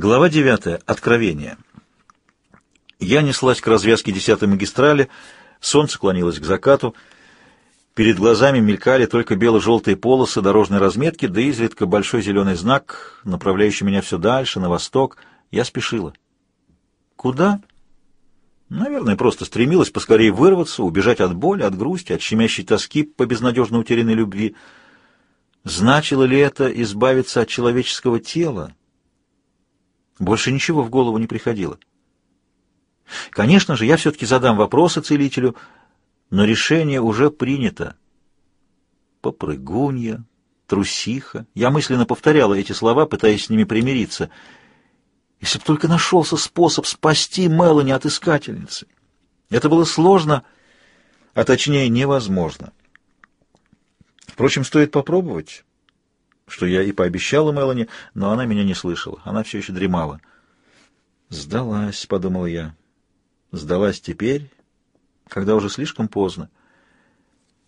Глава 9. Откровение. Я неслась к развязке 10-й магистрали, солнце клонилось к закату, перед глазами мелькали только бело-желтые полосы дорожной разметки, да изредка большой зеленый знак, направляющий меня все дальше, на восток. Я спешила. Куда? Наверное, просто стремилась поскорее вырваться, убежать от боли, от грусти, от щемящей тоски по безнадежно утерянной любви. Значило ли это избавиться от человеческого тела? Больше ничего в голову не приходило. Конечно же, я все-таки задам вопросы целителю, но решение уже принято. Попрыгунья, трусиха. Я мысленно повторяла эти слова, пытаясь с ними примириться. Если бы только нашелся способ спасти Мелани от искательницы. Это было сложно, а точнее невозможно. Впрочем, стоит попробовать что я и пообещала Мелани, но она меня не слышала. Она все еще дремала. «Сдалась», — подумал я. «Сдалась теперь, когда уже слишком поздно».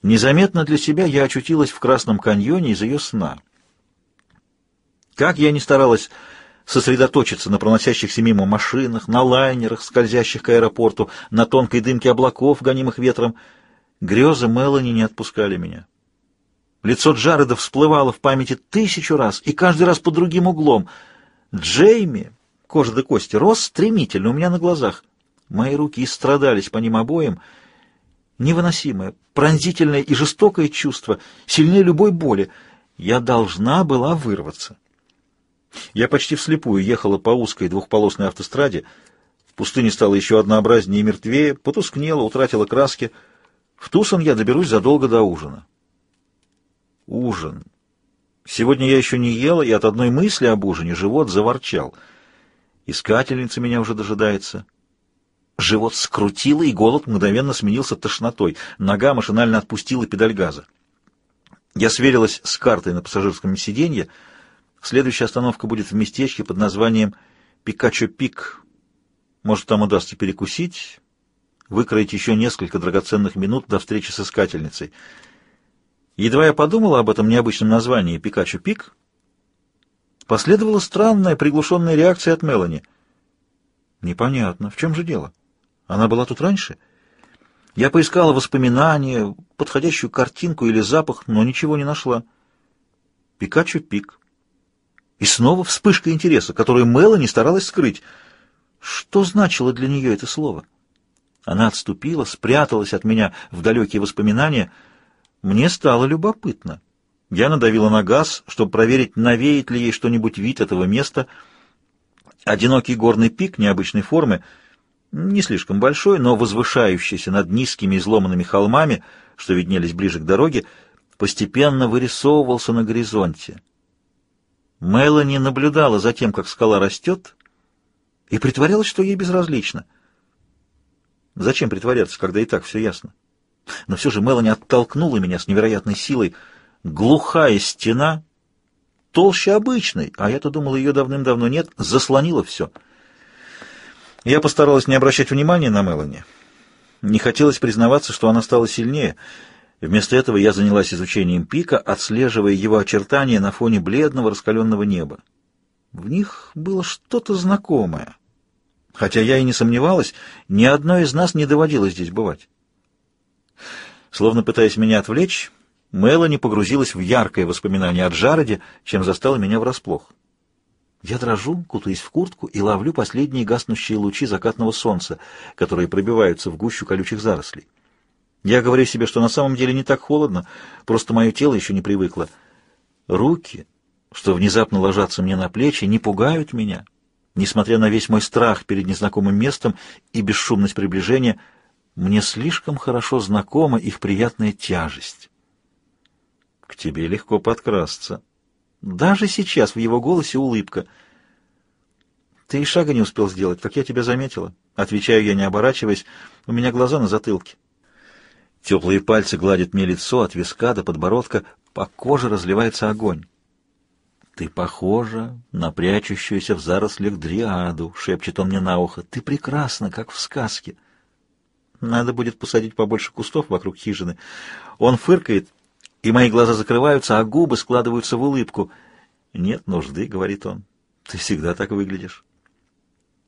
Незаметно для себя я очутилась в Красном каньоне из ее сна. Как я не старалась сосредоточиться на проносящихся мимо машинах, на лайнерах, скользящих к аэропорту, на тонкой дымке облаков, гонимых ветром, грезы Мелани не отпускали меня. Лицо Джареда всплывало в памяти тысячу раз, и каждый раз под другим углом. Джейми, кожа до кости, рос стремительно у меня на глазах. Мои руки истрадались по ним обоим. Невыносимое, пронзительное и жестокое чувство, сильнее любой боли. Я должна была вырваться. Я почти вслепую ехала по узкой двухполосной автостраде. В пустыне стало еще однообразнее и мертвее, потускнела, утратила краски. В Тусон я доберусь задолго до ужина. Ужин. Сегодня я еще не ела, и от одной мысли об ужине живот заворчал. Искательница меня уже дожидается. Живот скрутило, и голод мгновенно сменился тошнотой. Нога машинально отпустила педаль газа. Я сверилась с картой на пассажирском сиденье. Следующая остановка будет в местечке под названием Пикачо-Пик. Может, там удастся перекусить, выкроить еще несколько драгоценных минут до встречи с искательницей. Едва я подумала об этом необычном названии «Пикачу Пик», последовала странная приглушенная реакция от Мелани. Непонятно, в чем же дело? Она была тут раньше? Я поискала воспоминания, подходящую картинку или запах, но ничего не нашла. Пикачу Пик. И снова вспышка интереса, которую Мелани старалась скрыть. Что значило для нее это слово? Она отступила, спряталась от меня в далекие воспоминания — мне стало любопытно. Я надавила на газ, чтобы проверить, навеет ли ей что-нибудь вид этого места. Одинокий горный пик необычной формы, не слишком большой, но возвышающийся над низкими изломанными холмами, что виднелись ближе к дороге, постепенно вырисовывался на горизонте. Мелани наблюдала за тем, как скала растет, и притворялась, что ей безразлично. Зачем притворяться, когда и так все ясно? Но все же Мелани оттолкнула меня с невероятной силой. Глухая стена, толще обычной, а я-то думал, ее давным-давно нет, заслонила все. Я постаралась не обращать внимания на Мелани. Не хотелось признаваться, что она стала сильнее. Вместо этого я занялась изучением пика, отслеживая его очертания на фоне бледного раскаленного неба. В них было что-то знакомое. Хотя я и не сомневалась, ни одной из нас не доводилось здесь бывать. Словно пытаясь меня отвлечь, Мелани погрузилась в яркое воспоминание о Джареде, чем застала меня врасплох. Я дрожу, кутаясь в куртку и ловлю последние гаснущие лучи закатного солнца, которые пробиваются в гущу колючих зарослей. Я говорю себе, что на самом деле не так холодно, просто мое тело еще не привыкло. Руки, что внезапно ложатся мне на плечи, не пугают меня, несмотря на весь мой страх перед незнакомым местом и бесшумность приближения — мне слишком хорошо знакома их приятная тяжесть. К тебе легко подкрасться. Даже сейчас в его голосе улыбка. Ты и шага не успел сделать, как я тебя заметила. Отвечаю я, не оборачиваясь, у меня глаза на затылке. Теплые пальцы гладят мне лицо от виска до подбородка, по коже разливается огонь. «Ты похожа на прячущуюся в зарослях дриаду», — шепчет он мне на ухо. «Ты прекрасна, как в сказке». Надо будет посадить побольше кустов вокруг хижины. Он фыркает, и мои глаза закрываются, а губы складываются в улыбку. «Нет нужды», — говорит он. Ты всегда так выглядишь.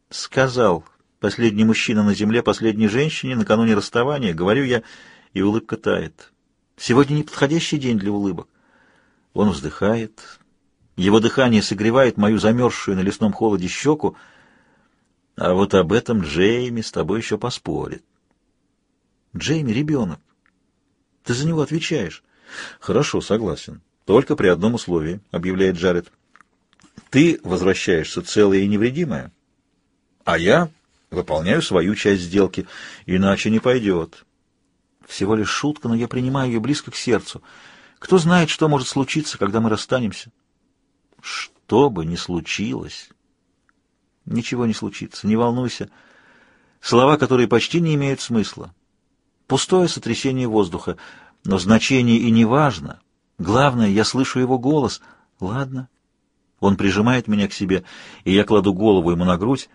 Сказал последний мужчина на земле последней женщине накануне расставания, говорю я, и улыбка тает. Сегодня неподходящий день для улыбок. Он вздыхает. Его дыхание согревает мою замерзшую на лесном холоде щеку, а вот об этом Джейми с тобой еще поспорит. Джейми — ребенок. Ты за него отвечаешь. Хорошо, согласен. Только при одном условии, — объявляет Джаред. Ты возвращаешься целая и невредимая, а я выполняю свою часть сделки, иначе не пойдет. Всего лишь шутка, но я принимаю ее близко к сердцу. Кто знает, что может случиться, когда мы расстанемся? Что бы ни случилось... Ничего не случится, не волнуйся. Слова, которые почти не имеют смысла. Пустое сотрясение воздуха, но значение и не важно. Главное, я слышу его голос. Ладно. Он прижимает меня к себе, и я кладу голову ему на грудь.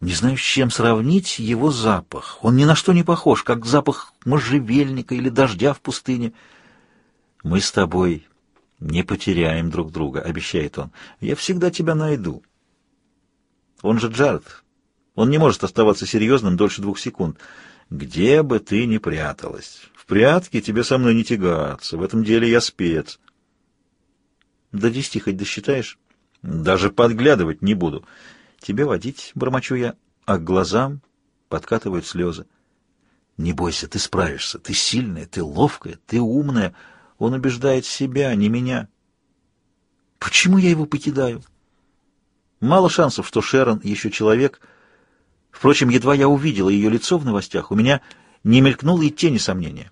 Не знаю, с чем сравнить его запах. Он ни на что не похож, как запах можжевельника или дождя в пустыне. Мы с тобой не потеряем друг друга, обещает он. Я всегда тебя найду. Он же Джаред. Он не может оставаться серьезным дольше двух секунд. Где бы ты ни пряталась. В прятки тебе со мной не тягаться. В этом деле я спец. До десяти хоть досчитаешь? Даже подглядывать не буду. Тебе водить, бормочу я, а к глазам подкатывают слезы. Не бойся, ты справишься. Ты сильная, ты ловкая, ты умная. Он убеждает себя, не меня. Почему я его покидаю? Мало шансов, что Шерон еще человек. Впрочем, едва я увидела ее лицо в новостях, у меня не мелькнуло и тени сомнения.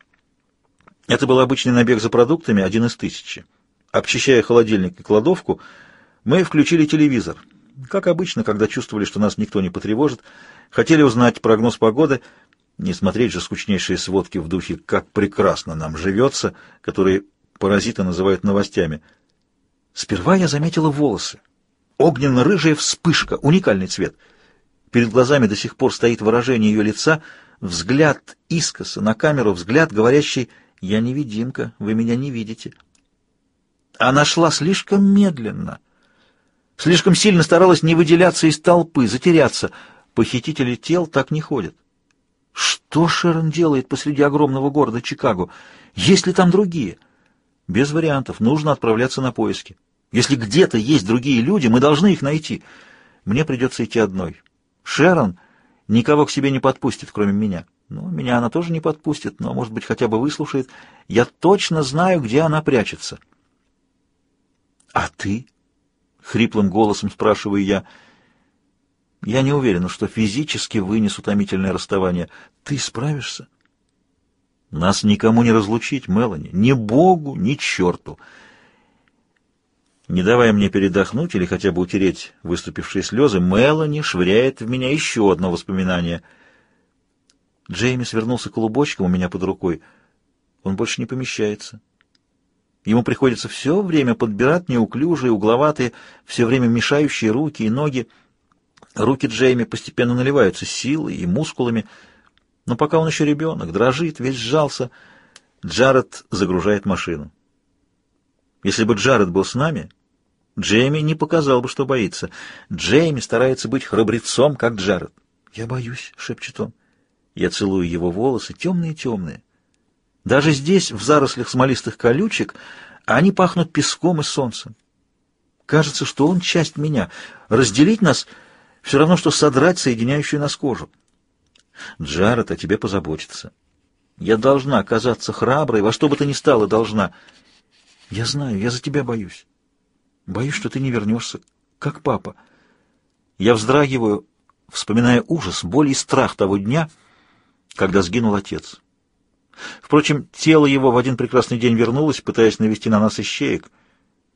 Это был обычный набег за продуктами, один из тысячи. Обчищая холодильник и кладовку, мы включили телевизор. Как обычно, когда чувствовали, что нас никто не потревожит, хотели узнать прогноз погоды, не смотреть же скучнейшие сводки в духе «как прекрасно нам живется», которые паразиты называют новостями. Сперва я заметила волосы. Огненно-рыжая вспышка, уникальный цвет. Перед глазами до сих пор стоит выражение ее лица, взгляд искоса на камеру, взгляд, говорящий «Я невидимка, вы меня не видите». Она шла слишком медленно, слишком сильно старалась не выделяться из толпы, затеряться. Похитители тел так не ходят. Что Шерон делает посреди огромного города Чикаго? Есть ли там другие? Без вариантов, нужно отправляться на поиски. Если где-то есть другие люди, мы должны их найти. Мне придется идти одной. Шерон никого к себе не подпустит, кроме меня. Ну, меня она тоже не подпустит, но, может быть, хотя бы выслушает. Я точно знаю, где она прячется. — А ты? — хриплым голосом спрашиваю я. — Я не уверена, что физически вынес утомительное расставание. Ты справишься? — Нас никому не разлучить, Мелани. Ни Богу, ни черту. — не давая мне передохнуть или хотя бы утереть выступившие слезы, Мелани швыряет в меня еще одно воспоминание. Джейми свернулся клубочком у меня под рукой. Он больше не помещается. Ему приходится все время подбирать неуклюжие, угловатые, все время мешающие руки и ноги. Руки Джейми постепенно наливаются силой и мускулами, но пока он еще ребенок, дрожит, весь сжался. Джаред загружает машину. Если бы Джаред был с нами, Джейми не показал бы, что боится. Джейми старается быть храбрецом, как Джаред. «Я боюсь», — шепчет он. Я целую его волосы, темные-темные. Даже здесь, в зарослях смолистых колючек, они пахнут песком и солнцем. Кажется, что он часть меня. Разделить нас — все равно, что содрать соединяющую нас кожу. Джаред о тебе позаботится. Я должна оказаться храброй, во что бы то ни стало должна. Я знаю, я за тебя боюсь. Боюсь, что ты не вернешься, как папа. Я вздрагиваю, вспоминая ужас, боль и страх того дня, когда сгинул отец. Впрочем, тело его в один прекрасный день вернулось, пытаясь навести на нас ищеек.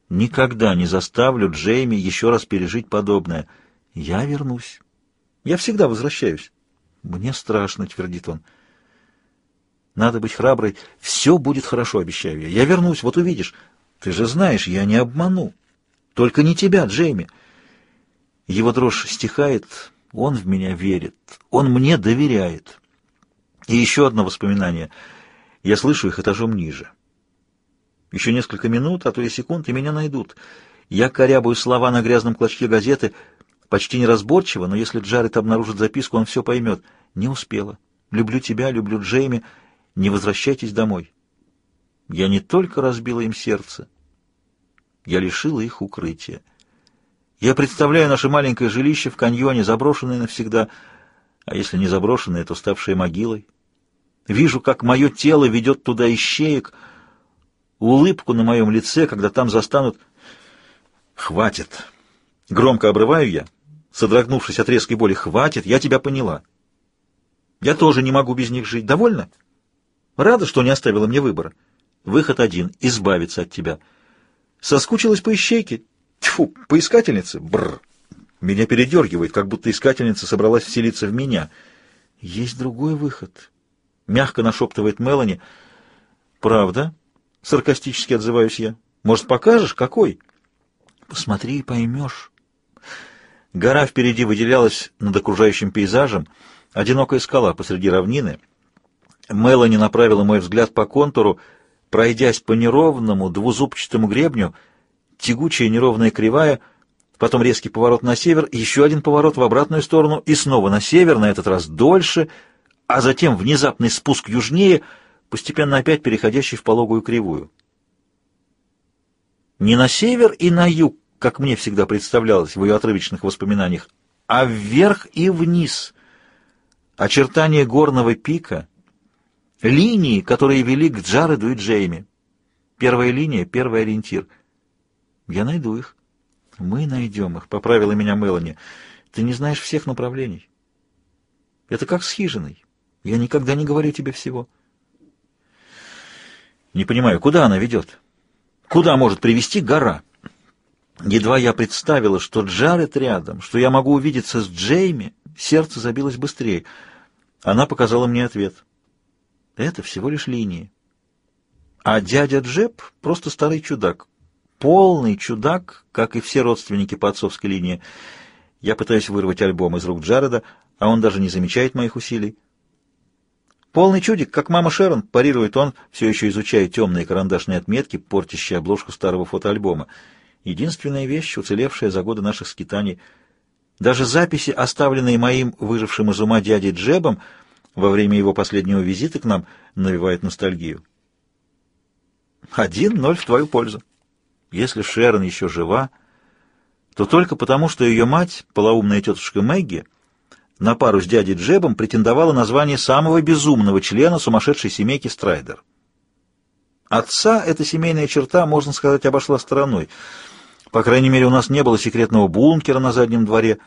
Никогда не заставлю Джейми еще раз пережить подобное. Я вернусь. Я всегда возвращаюсь. Мне страшно, твердит он. Надо быть храброй. Все будет хорошо, обещаю я. Я вернусь, вот увидишь. Ты же знаешь, я не обману. Только не тебя, Джейми. Его дрожь стихает, он в меня верит, он мне доверяет. И еще одно воспоминание. Я слышу их этажом ниже. Еще несколько минут, а то и секунд, и меня найдут. Я корябаю слова на грязном клочке газеты, почти неразборчиво, но если Джаред обнаружит записку, он все поймет. Не успела. Люблю тебя, люблю Джейми. Не возвращайтесь домой. Я не только разбила им сердце, я лишила их укрытия. Я представляю наше маленькое жилище в каньоне, заброшенное навсегда, а если не заброшенное, то ставшее могилой. Вижу, как мое тело ведет туда ищеек, улыбку на моем лице, когда там застанут... Хватит. Громко обрываю я, содрогнувшись от резкой боли. Хватит, я тебя поняла. Я тоже не могу без них жить. Довольно? Рада, что не оставила мне выбора. Выход один — избавиться от тебя. Соскучилась по ищейке? Тьфу, по? Бррр. Меня передергивает, как будто искательница собралась вселиться в меня. Есть другой выход. Мягко нашептывает Мелани. Правда? Саркастически отзываюсь я. Может, покажешь, какой? Посмотри и поймешь. Гора впереди выделялась над окружающим пейзажем, одинокая скала посреди равнины. Мелани направила мой взгляд по контуру, пройдясь по неровному двузубчатому гребню, тягучая неровная кривая, потом резкий поворот на север, еще один поворот в обратную сторону и снова на север, на этот раз дольше, а затем внезапный спуск южнее, постепенно опять переходящий в пологую кривую. Не на север и на юг, как мне всегда представлялось в ее отрывочных воспоминаниях, а вверх и вниз. Очертания горного пика, линии, которые вели к Джареду и Джейми. Первая линия — первый ориентир. Я найду их. Мы найдем их, — поправила меня Мелани. Ты не знаешь всех направлений. Это как с хижиной. Я никогда не говорю тебе всего. Не понимаю, куда она ведет? Куда может привести гора? Едва я представила, что Джаред рядом, что я могу увидеться с Джейми, сердце забилось быстрее. Она показала мне ответ. Это всего лишь линии. А дядя Джеб — просто старый чудак. Полный чудак, как и все родственники по отцовской линии. Я пытаюсь вырвать альбом из рук Джареда, а он даже не замечает моих усилий. Полный чудик, как мама Шерон, парирует он, все еще изучая темные карандашные отметки, портящие обложку старого фотоальбома. Единственная вещь, уцелевшая за годы наших скитаний. Даже записи, оставленные моим выжившим из ума дядей Джебом во время его последнего визита к нам, навевают ностальгию. Один ноль в твою пользу. Если Шерон еще жива, то только потому, что ее мать, полоумная тетушка Мэгги, на пару с дядей Джебом претендовала на звание самого безумного члена сумасшедшей семейки Страйдер. Отца эта семейная черта, можно сказать, обошла стороной — по крайней мере, у нас не было секретного бункера на заднем дворе.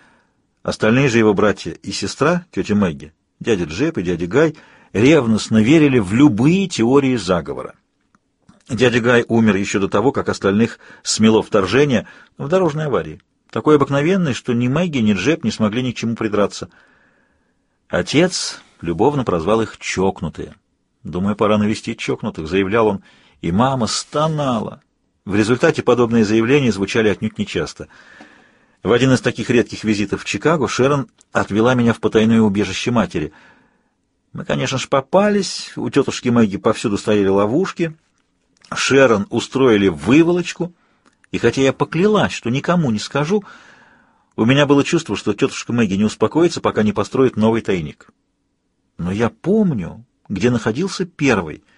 Остальные же его братья и сестра, тетя Мэгги, дядя Джеб и дядя Гай, ревностно верили в любые теории заговора. Дядя Гай умер еще до того, как остальных смело вторжение в дорожной аварии. Такой обыкновенный, что ни Мэгги, ни Джеб не смогли ни к чему придраться. Отец любовно прозвал их «чокнутые». «Думаю, пора навестить чокнутых», — заявлял он, и мама стонала. В результате подобные заявления звучали отнюдь нечасто. В один из таких редких визитов в Чикаго Шерон отвела меня в потайное убежище матери. Мы, конечно же, попались, у тетушки Мэгги повсюду стояли ловушки. Шерон устроили выволочку, и хотя я поклялась, что никому не скажу, у меня было чувство, что тетушка Мэгги не успокоится, пока не построит новый тайник. Но я помню, где находился первый —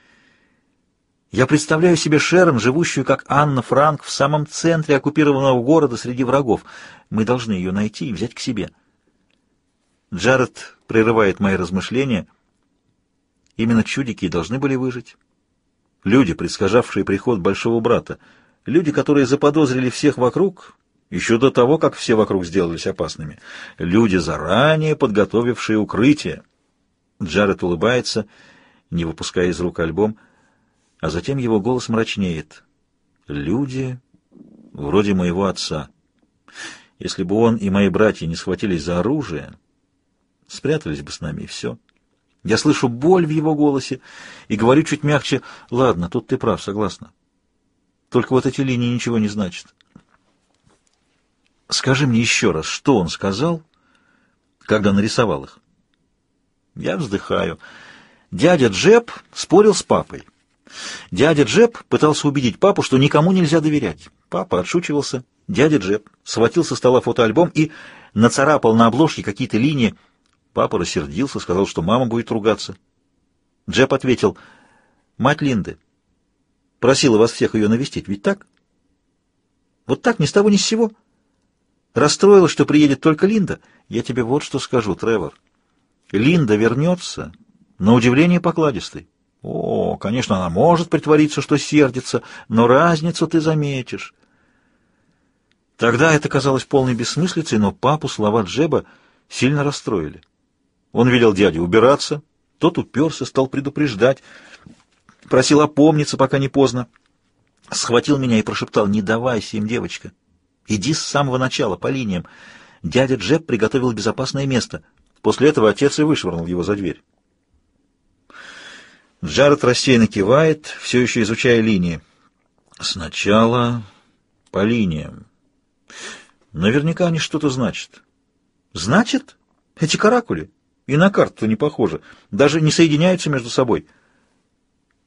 я представляю себе Шерон, живущую как Анна Франк в самом центре оккупированного города среди врагов. Мы должны ее найти и взять к себе. Джаред прерывает мои размышления. Именно чудики должны были выжить. Люди, предсказавшие приход большого брата. Люди, которые заподозрили всех вокруг, еще до того, как все вокруг сделались опасными. Люди, заранее подготовившие укрытие. Джаред улыбается, не выпуская из рук альбом — а затем его голос мрачнеет. «Люди вроде моего отца. Если бы он и мои братья не схватились за оружие, спрятались бы с нами, и все. Я слышу боль в его голосе и говорю чуть мягче, «Ладно, тут ты прав, согласна. Только вот эти линии ничего не значат». Скажи мне еще раз, что он сказал, когда нарисовал их? Я вздыхаю. Дядя Джеб спорил с папой. Дядя Джеб пытался убедить папу, что никому нельзя доверять. Папа отшучивался. Дядя Джеб схватил со стола фотоальбом и нацарапал на обложке какие-то линии. Папа рассердился, сказал, что мама будет ругаться. Джеб ответил, «Мать Линды просила вас всех ее навестить, ведь так?» «Вот так, ни с того ни с сего». Расстроилась, что приедет только Линда. Я тебе вот что скажу, Тревор. Линда вернется, на удивление покладистой. О, конечно, она может притвориться, что сердится, но разницу ты заметишь. Тогда это казалось полной бессмыслицей, но папу слова Джеба сильно расстроили. Он велел дяде убираться, тот уперся, стал предупреждать, просил опомниться, пока не поздно. Схватил меня и прошептал, не давайся им, девочка. Иди с самого начала, по линиям. Дядя Джеб приготовил безопасное место. После этого отец и вышвырнул его за дверь. Джаред рассеянно кивает, все еще изучая линии. Сначала по линиям. Наверняка они что-то значат. Значит? Эти каракули? И на карту не похожи. Даже не соединяются между собой.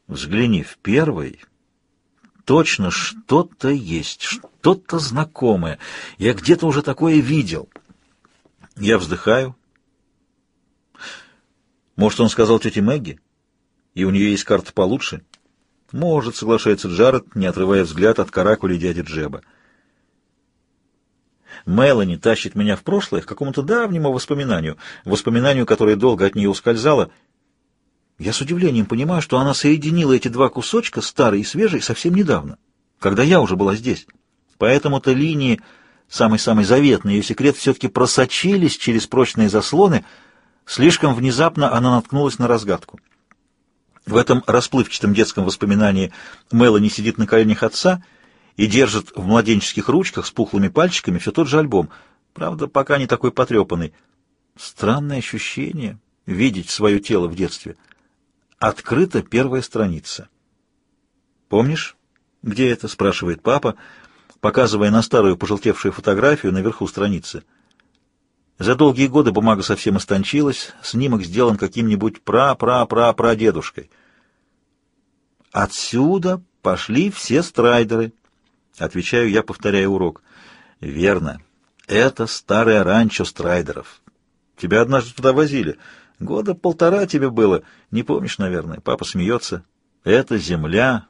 Взгляни в первый. Точно что-то есть, что-то знакомое. Я где-то уже такое видел. Я вздыхаю. Может, он сказал тете Мэгги? И у нее есть карта получше? Может, соглашается Джаред, не отрывая взгляд от каракули дяди Джеба. Мелани тащит меня в прошлое к какому-то давнему воспоминанию, воспоминанию, которое долго от нее ускользало. Я с удивлением понимаю, что она соединила эти два кусочка, старый и свежий, совсем недавно, когда я уже была здесь. Поэтому-то линии, самый-самый заветный ее секрет, все-таки просочились через прочные заслоны. Слишком внезапно она наткнулась на разгадку. В этом расплывчатом детском воспоминании Мелани сидит на коленях отца — и держит в младенческих ручках с пухлыми пальчиками все тот же альбом, правда, пока не такой потрепанный. Странное ощущение — видеть свое тело в детстве. Открыта первая страница. «Помнишь, где это?» — спрашивает папа, показывая на старую пожелтевшую фотографию наверху страницы. За долгие годы бумага совсем истончилась, снимок сделан каким-нибудь пра-пра-пра-прадедушкой. Отсюда пошли все страйдеры — Отвечаю я, повторяя урок. Верно. Это старое ранчо Страйдеров. Тебя однажды туда возили. Года полтора тебе было. Не помнишь, наверное. Папа смеется. Эта земля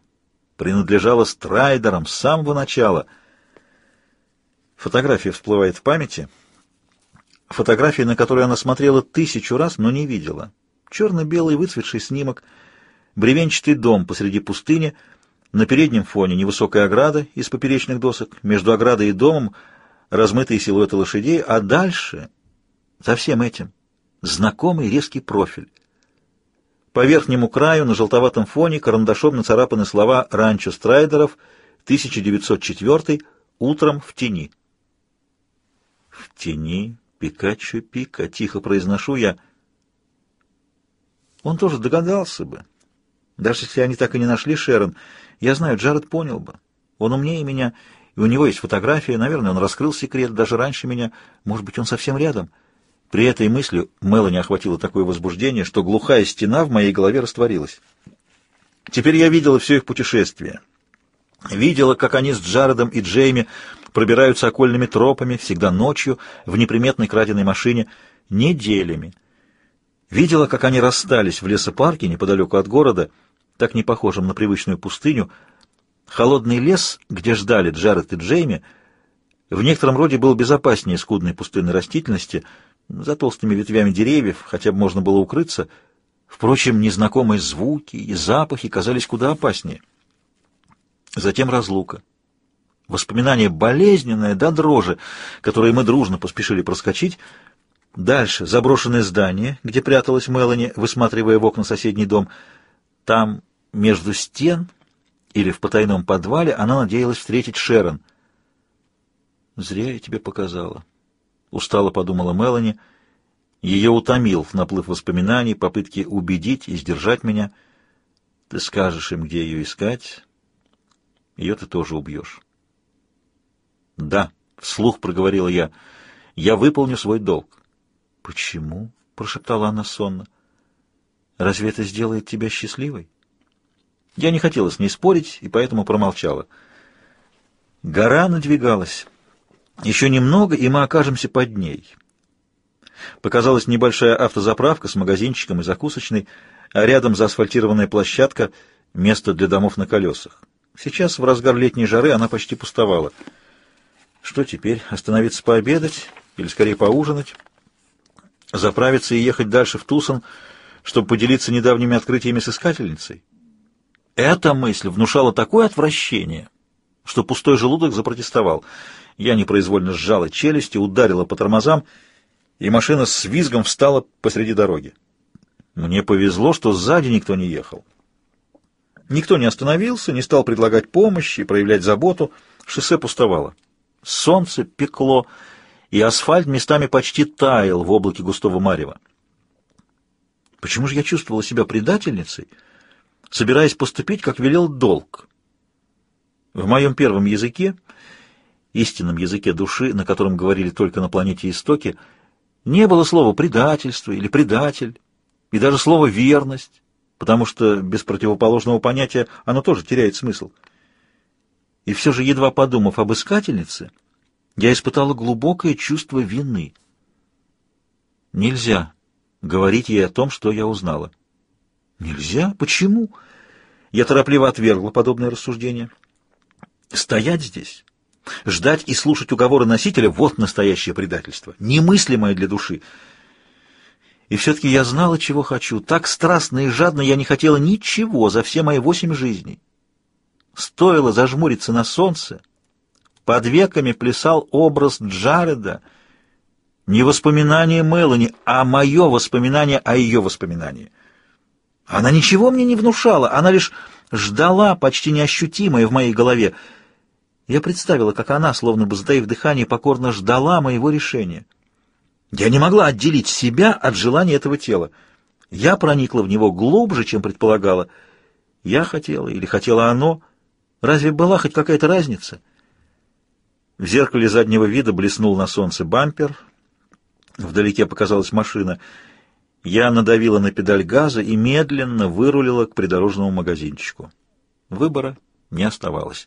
принадлежала Страйдерам с самого начала. Фотография всплывает в памяти. Фотография, на которую она смотрела тысячу раз, но не видела. Черно-белый выцветший снимок, бревенчатый дом посреди пустыни — на переднем фоне невысокая ограда из поперечных досок, между оградой и домом размытые силуэты лошадей, а дальше, за всем этим, знакомый резкий профиль. По верхнему краю на желтоватом фоне карандашом нацарапаны слова «Ранчо Страйдеров», 1904 «Утром в тени». «В тени, Пикачу Пика», — тихо произношу я. Он тоже догадался бы. Даже если они так и не нашли Шерон — я знаю, Джаред понял бы. Он умнее меня, и у него есть фотография. Наверное, он раскрыл секрет даже раньше меня. Может быть, он совсем рядом. При этой мысли Мелани охватило такое возбуждение, что глухая стена в моей голове растворилась. Теперь я видела все их путешествие. Видела, как они с Джаредом и Джейми пробираются окольными тропами, всегда ночью, в неприметной краденой машине, неделями. Видела, как они расстались в лесопарке неподалеку от города — так не похожим на привычную пустыню, холодный лес, где ждали Джаред и Джейми, в некотором роде был безопаснее скудной пустынной растительности, за толстыми ветвями деревьев хотя бы можно было укрыться. Впрочем, незнакомые звуки и запахи казались куда опаснее. Затем разлука. Воспоминание болезненное до дрожи, которое мы дружно поспешили проскочить. Дальше заброшенное здание, где пряталась Мелани, высматривая в окна соседний дом — там, между стен или в потайном подвале, она надеялась встретить Шерон. «Зря я тебе показала», — устало подумала Мелани. Ее утомил наплыв воспоминаний, попытки убедить и сдержать меня. Ты скажешь им, где ее искать, ее ты тоже убьешь. «Да», — вслух проговорила я, — «я выполню свой долг». «Почему?» — прошептала она сонно. Разве это сделает тебя счастливой? Я не хотела с ней спорить и поэтому промолчала. Гора надвигалась. Еще немного, и мы окажемся под ней. Показалась небольшая автозаправка с магазинчиком и закусочной, а рядом заасфальтированная площадка, место для домов на колесах. Сейчас, в разгар летней жары, она почти пустовала. Что теперь? Остановиться пообедать? Или скорее поужинать? Заправиться и ехать дальше в Тусон, чтобы поделиться недавними открытиями с искательницей? Эта мысль внушала такое отвращение, что пустой желудок запротестовал. Я непроизвольно сжала челюсти, ударила по тормозам, и машина с визгом встала посреди дороги. Мне повезло, что сзади никто не ехал. Никто не остановился, не стал предлагать помощь и проявлять заботу. Шоссе пустовало. Солнце пекло, и асфальт местами почти таял в облаке густого марева. Почему же я чувствовала себя предательницей, собираясь поступить, как велел долг? В моем первом языке, истинном языке души, на котором говорили только на планете Истоки, не было слова «предательство» или «предатель», и даже слова «верность», потому что без противоположного понятия оно тоже теряет смысл. И все же, едва подумав об искательнице, я испытала глубокое чувство вины. Нельзя говорить ей о том, что я узнала. Нельзя? Почему? Я торопливо отвергла подобное рассуждение. Стоять здесь, ждать и слушать уговоры носителя — вот настоящее предательство, немыслимое для души. И все-таки я знала, чего хочу. Так страстно и жадно я не хотела ничего за все мои восемь жизней. Стоило зажмуриться на солнце, под веками плясал образ Джареда, не воспоминание Мелани, а мое воспоминание о ее воспоминании. Она ничего мне не внушала, она лишь ждала, почти неощутимое в моей голове. Я представила, как она, словно бы затаив дыхание, покорно ждала моего решения. Я не могла отделить себя от желания этого тела. Я проникла в него глубже, чем предполагала. Я хотела или хотела оно. Разве была хоть какая-то разница? В зеркале заднего вида блеснул на солнце бампер. Вдалеке показалась машина. Я надавила на педаль газа и медленно вырулила к придорожному магазинчику. Выбора не оставалось.